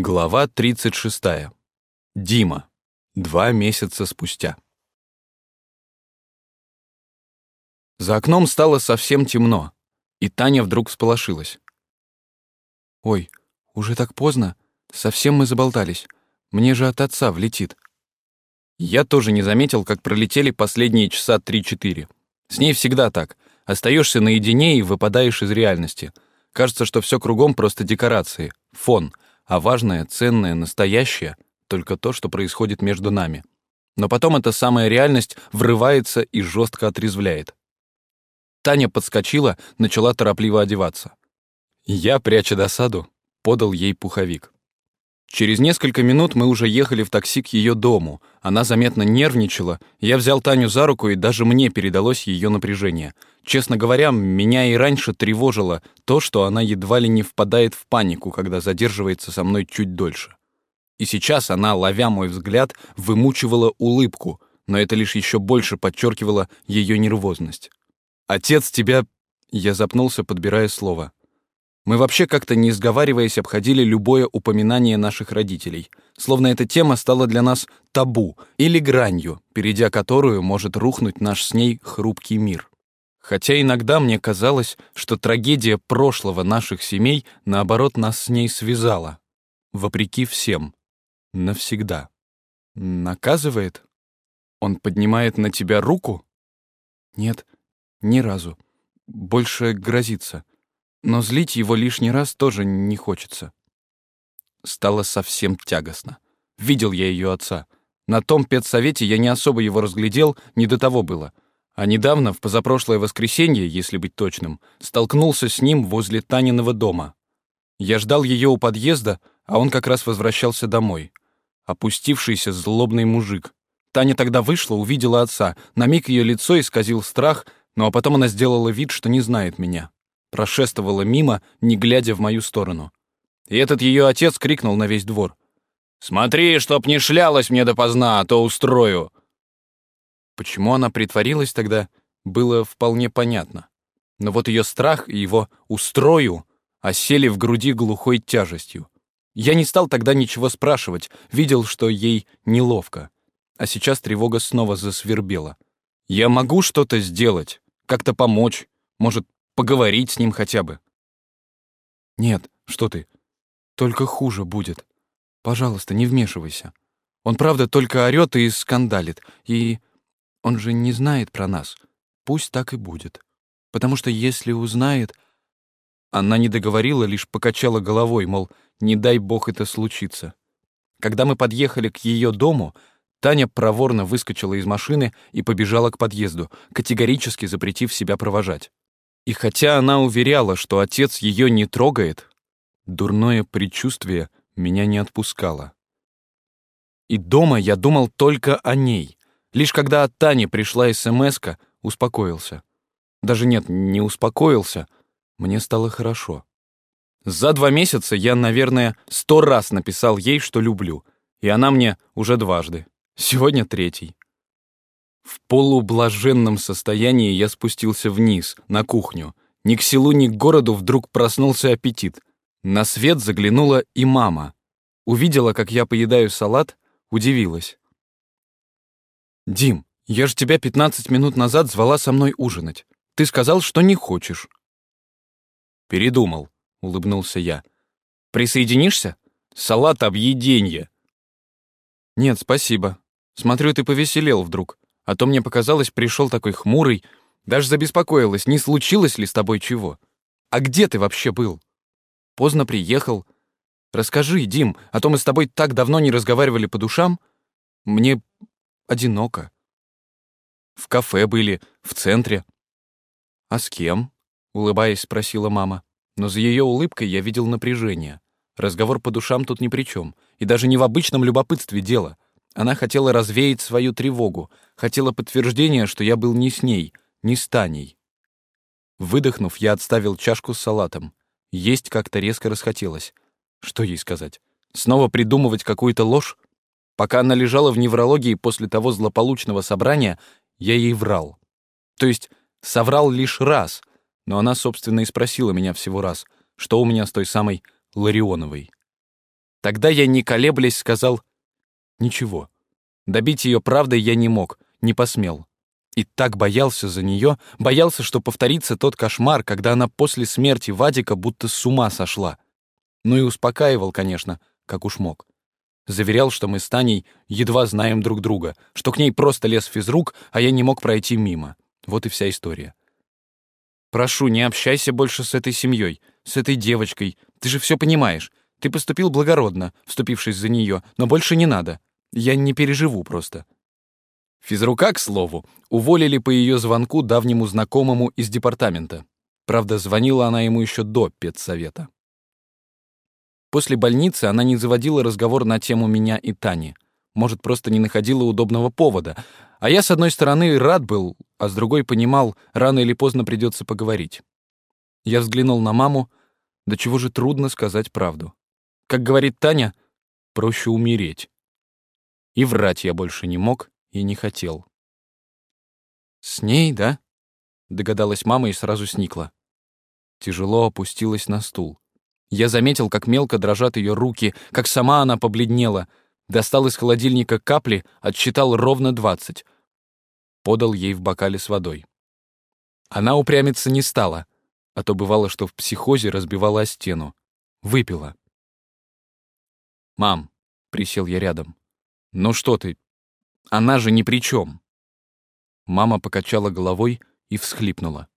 Глава 36. Дима. Два месяца спустя. За окном стало совсем темно, и Таня вдруг всполошилась. «Ой, уже так поздно? Совсем мы заболтались. Мне же от отца влетит». Я тоже не заметил, как пролетели последние часа три-четыре. С ней всегда так. Остаешься наедине и выпадаешь из реальности. Кажется, что все кругом просто декорации, фон — а важное, ценное, настоящее — только то, что происходит между нами. Но потом эта самая реальность врывается и жестко отрезвляет. Таня подскочила, начала торопливо одеваться. Я, пряча досаду, подал ей пуховик. Через несколько минут мы уже ехали в такси к ее дому. Она заметно нервничала. Я взял Таню за руку, и даже мне передалось ее напряжение. Честно говоря, меня и раньше тревожило то, что она едва ли не впадает в панику, когда задерживается со мной чуть дольше. И сейчас она, ловя мой взгляд, вымучивала улыбку, но это лишь еще больше подчеркивало ее нервозность. «Отец тебя...» Я запнулся, подбирая слово. Мы вообще как-то не сговариваясь обходили любое упоминание наших родителей, словно эта тема стала для нас табу или гранью, перейдя которую может рухнуть наш с ней хрупкий мир. Хотя иногда мне казалось, что трагедия прошлого наших семей, наоборот, нас с ней связала. Вопреки всем. Навсегда. Наказывает? Он поднимает на тебя руку? Нет, ни разу. Больше грозится но злить его лишний раз тоже не хочется. Стало совсем тягостно. Видел я ее отца. На том педсовете я не особо его разглядел, не до того было. А недавно, в позапрошлое воскресенье, если быть точным, столкнулся с ним возле Таниного дома. Я ждал ее у подъезда, а он как раз возвращался домой. Опустившийся злобный мужик. Таня тогда вышла, увидела отца. На миг ее лицо исказил страх, но а потом она сделала вид, что не знает меня прошествовала мимо, не глядя в мою сторону. И этот ее отец крикнул на весь двор. «Смотри, чтоб не шлялась мне допоздна, а то устрою!» Почему она притворилась тогда, было вполне понятно. Но вот ее страх и его «устрою» осели в груди глухой тяжестью. Я не стал тогда ничего спрашивать, видел, что ей неловко. А сейчас тревога снова засвербела. Я могу что-то сделать, как-то помочь, может, Поговорить с ним хотя бы. Нет, что ты. Только хуже будет. Пожалуйста, не вмешивайся. Он, правда, только орёт и скандалит. И он же не знает про нас. Пусть так и будет. Потому что если узнает... Она не договорила, лишь покачала головой, мол, не дай бог это случится. Когда мы подъехали к ее дому, Таня проворно выскочила из машины и побежала к подъезду, категорически запретив себя провожать. И хотя она уверяла, что отец ее не трогает, дурное предчувствие меня не отпускало. И дома я думал только о ней. Лишь когда от Тани пришла смс успокоился. Даже нет, не успокоился, мне стало хорошо. За два месяца я, наверное, сто раз написал ей, что люблю, и она мне уже дважды. Сегодня третий. В полублаженном состоянии я спустился вниз, на кухню. Ни к селу, ни к городу вдруг проснулся аппетит. На свет заглянула и мама. Увидела, как я поедаю салат, удивилась. «Дим, я же тебя 15 минут назад звала со мной ужинать. Ты сказал, что не хочешь». «Передумал», — улыбнулся я. «Присоединишься? Салат объеденье». «Нет, спасибо. Смотрю, ты повеселел вдруг. А то мне показалось, пришел такой хмурый, даже забеспокоилась, не случилось ли с тобой чего. А где ты вообще был? Поздно приехал. Расскажи, Дим, а то мы с тобой так давно не разговаривали по душам. Мне одиноко. В кафе были, в центре. А с кем? Улыбаясь, спросила мама. Но за ее улыбкой я видел напряжение. Разговор по душам тут ни при чем. И даже не в обычном любопытстве дело — она хотела развеять свою тревогу, хотела подтверждения, что я был не с ней, не с Таней. Выдохнув, я отставил чашку с салатом. Есть как-то резко расхотелось. Что ей сказать? Снова придумывать какую-то ложь? Пока она лежала в неврологии после того злополучного собрания, я ей врал. То есть соврал лишь раз, но она, собственно, и спросила меня всего раз, что у меня с той самой Ларионовой. Тогда я, не колеблясь, сказал «Ничего». Добить ее правдой я не мог, не посмел. И так боялся за нее, боялся, что повторится тот кошмар, когда она после смерти Вадика будто с ума сошла. Ну и успокаивал, конечно, как уж мог. Заверял, что мы с Таней едва знаем друг друга, что к ней просто лез физрук, а я не мог пройти мимо. Вот и вся история. «Прошу, не общайся больше с этой семьей, с этой девочкой. Ты же все понимаешь. Ты поступил благородно, вступившись за нее, но больше не надо. Я не переживу просто». Физрука, к слову, уволили по ее звонку давнему знакомому из департамента. Правда, звонила она ему еще до педсовета. После больницы она не заводила разговор на тему меня и Тани. Может, просто не находила удобного повода. А я, с одной стороны, рад был, а с другой понимал, рано или поздно придется поговорить. Я взглянул на маму, до чего же трудно сказать правду. Как говорит Таня, проще умереть. И врать я больше не мог и не хотел. «С ней, да?» — догадалась мама и сразу сникла. Тяжело опустилась на стул. Я заметил, как мелко дрожат ее руки, как сама она побледнела. Достал из холодильника капли, отсчитал ровно двадцать. Подал ей в бокале с водой. Она упрямиться не стала, а то бывало, что в психозе разбивала стену. Выпила. «Мам», — присел я рядом, — «ну что ты? Она же ни при чем». Мама покачала головой и всхлипнула.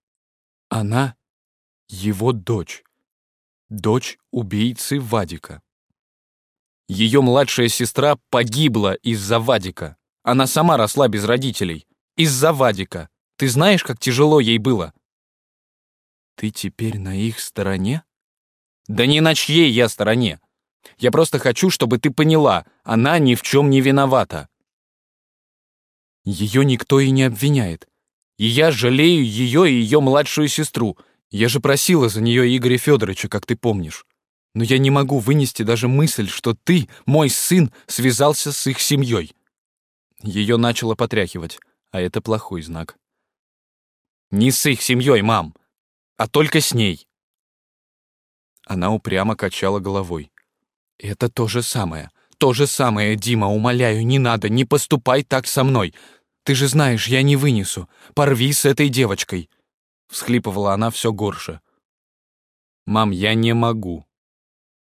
«Она — его дочь» дочь убийцы Вадика. Ее младшая сестра погибла из-за Вадика. Она сама росла без родителей. Из-за Вадика. Ты знаешь, как тяжело ей было? Ты теперь на их стороне? Да не на чьей я стороне. Я просто хочу, чтобы ты поняла, она ни в чем не виновата. Ее никто и не обвиняет. И я жалею ее и ее младшую сестру — я же просила за нее Игоря Федоровича, как ты помнишь. Но я не могу вынести даже мысль, что ты, мой сын, связался с их семьей. Ее начало потряхивать, а это плохой знак. Не с их семьей, мам, а только с ней. Она упрямо качала головой. Это то же самое. То же самое, Дима, умоляю, не надо, не поступай так со мной. Ты же знаешь, я не вынесу. Порви с этой девочкой всхлипывала она все горше. «Мам, я не могу.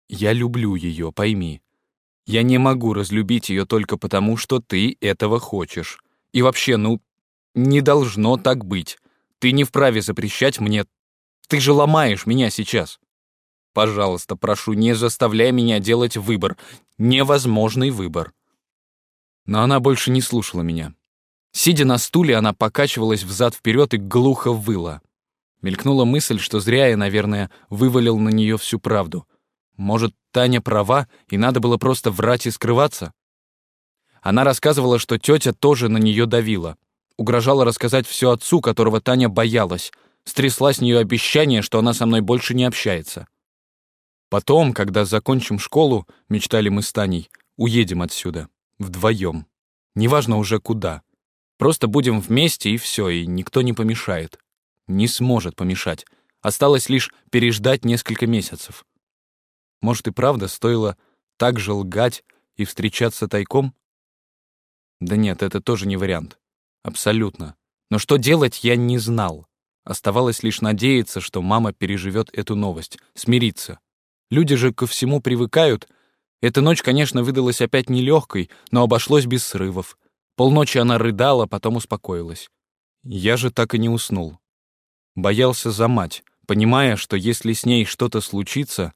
Я люблю ее, пойми. Я не могу разлюбить ее только потому, что ты этого хочешь. И вообще, ну, не должно так быть. Ты не вправе запрещать мне. Ты же ломаешь меня сейчас. Пожалуйста, прошу, не заставляй меня делать выбор. Невозможный выбор». Но она больше не слушала меня. Сидя на стуле, она покачивалась взад-вперед и глухо выла. Мелькнула мысль, что зря я, наверное, вывалил на нее всю правду. Может, Таня права, и надо было просто врать и скрываться? Она рассказывала, что тетя тоже на нее давила. Угрожала рассказать все отцу, которого Таня боялась. Стрясла с нее обещание, что она со мной больше не общается. Потом, когда закончим школу, мечтали мы с Таней, уедем отсюда. Вдвоем. Неважно уже куда. Просто будем вместе, и все, и никто не помешает не сможет помешать. Осталось лишь переждать несколько месяцев. Может и правда стоило так же лгать и встречаться тайком? Да нет, это тоже не вариант. Абсолютно. Но что делать, я не знал. Оставалось лишь надеяться, что мама переживет эту новость, смириться. Люди же ко всему привыкают. Эта ночь, конечно, выдалась опять нелегкой, но обошлось без срывов. Полночи она рыдала, потом успокоилась. Я же так и не уснул. Боялся за мать, понимая, что если с ней что-то случится,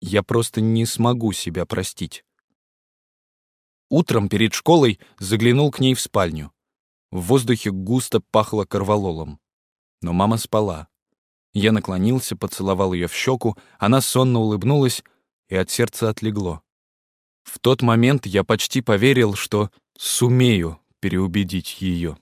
я просто не смогу себя простить. Утром перед школой заглянул к ней в спальню. В воздухе густо пахло корвалолом. Но мама спала. Я наклонился, поцеловал ее в щеку, она сонно улыбнулась, и от сердца отлегло. В тот момент я почти поверил, что сумею переубедить ее.